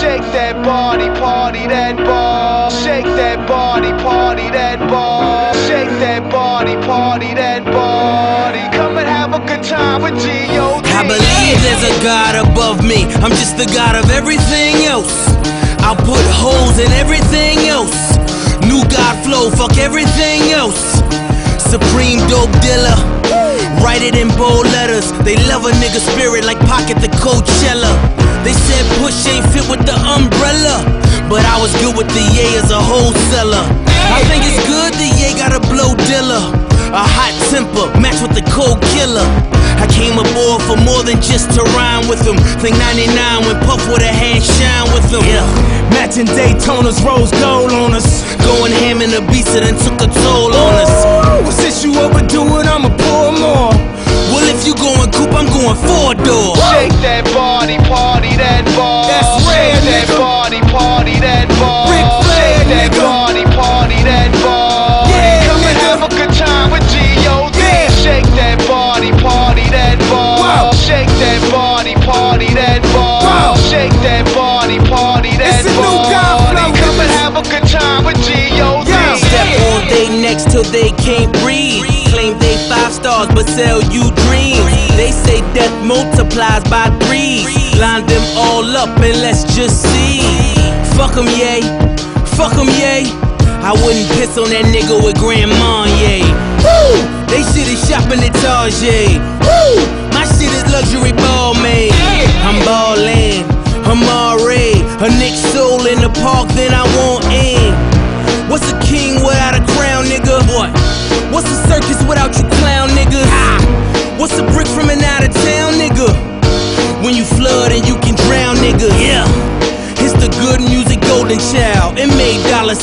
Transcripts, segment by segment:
Shake that body, party that ball. Shake that body, party that ball. Shake that body, party that body. Come and have a good time with G.O.D. I believe there's a God above me. I'm just the God of everything else. I'll put holes in everything else. New God flow, fuck everything else. Supreme dope dealer. Write it in bold letters. They love a nigga spirit like Pocket the Coachella. They said push ain't fit with the umbrella. But I was good with the Ye as a wholesaler. I think it's good the Ye got a blow dealer. A hot temper, match with the cold killer. I came aboard for more than just to rhyme with them. Think 99 when Puff with a hand shine with them. Yeah. Matching Daytona's rose gold on us. Going ham in the beats done took a toll on us. Ooh, you overdo it, I'ma pour more. Well, if you going coupe, I'm going four door. Shake that body, party that ball. That's rare, Shake that nigga. body, party that ball. Ric Flair, Shake that nigga. body, party that ball. Yeah, Come and have a good time with G.O.D. Yeah. Shake that body, party that ball. Wow. Shake that body, party that ball. Wow. Shake that body, party that It's a new ball. God Come and have a good time with G.O.D. Yeah. Step on they necks till they can't breathe. Multiplies by threes. Line them all up and let's just see. Fuck 'em, yay. Fuck 'em, yay. I wouldn't piss on that nigga with Grandma, yay. Woo! They shit is shopping at Target. Woo! My shit is luxury ball made. I'm ballin', I'm already a Nick soul in the park, then I won't end. What's a king without a crown, nigga? What? What's a circus without you clown niggas? What's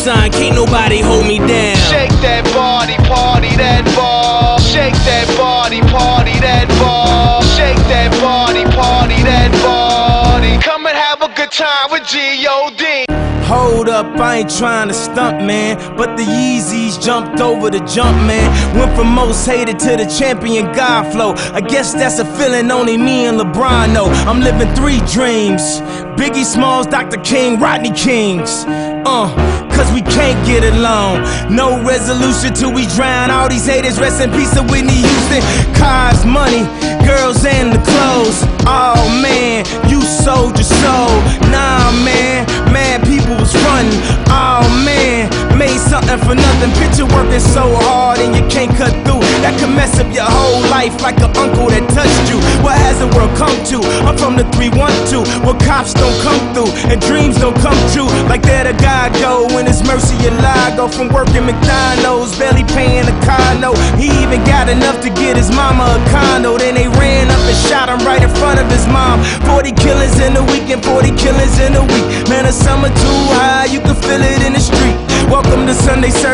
sign, can't nobody hold me down. Shake that body, party that ball. Shake that body, party that ball. Shake that body, party that body. Come and have a good time with G.O.D. Hold up, I ain't trying to stunt, man. But the Yeezys jumped over the jump, man. Went from most hated to the champion God flow. I guess that's a feeling only me and LeBron know. I'm living three dreams Biggie Smalls, Dr. King, Rodney Kings. Uh, cause we can't get along. No resolution till we drown all these haters. Rest in peace to Whitney Houston. Cars, money, girls, and the clothes. Oh man, something for nothing. Picture working so hard and you can't cut through. That could mess up your whole life like an uncle that touched you. What has the world come to? I'm from the 312, where cops don't come through and dreams don't come true. Like there a God go when it's mercy and lie. Go from working McDonald's, barely paying a condo. He even got enough to get his mama a condo. Then they ran up and shot him right in front of his mom. 40 killings in a week and 40 killings in a week. Man, the summer too high, you can feel it in the street.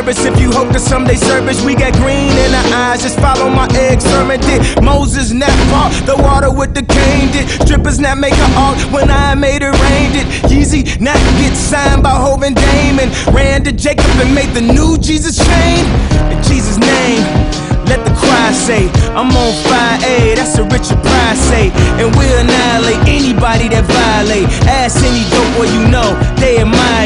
Service. If you hope to someday service, we got green in our eyes. Just follow my egg sermon did. Moses nap part the water with the cane did. Strippers not make a art when I made it rain did. Yeezy not get signed by Hov and Damon. Ran to Jacob and made the new Jesus chain. In Jesus' name. Let the choir say, I'm on fire, A, that's a Richard Pryor say. And we'll annihilate anybody that violate. Ask any dope boy you know, they admire,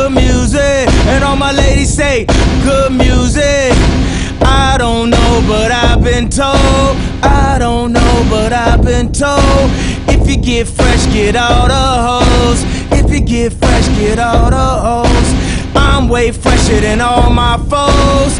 good music. And all my ladies say, good music. I don't know, but I've been told. I don't know, but I've been told. If you get fresh, get all the hoes. If you get fresh, get all the hoes. I'm way fresher than all my foes.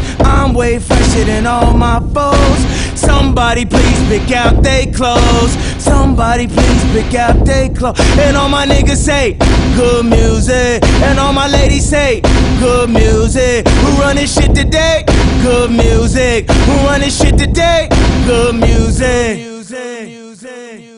Way fresher than all my foes. Somebody please pick out they clothes. Somebody please pick out they clothes. And all my niggas say good music. And all my ladies say good music. Who running shit today? Good music. Who running shit today? Good music. music. music.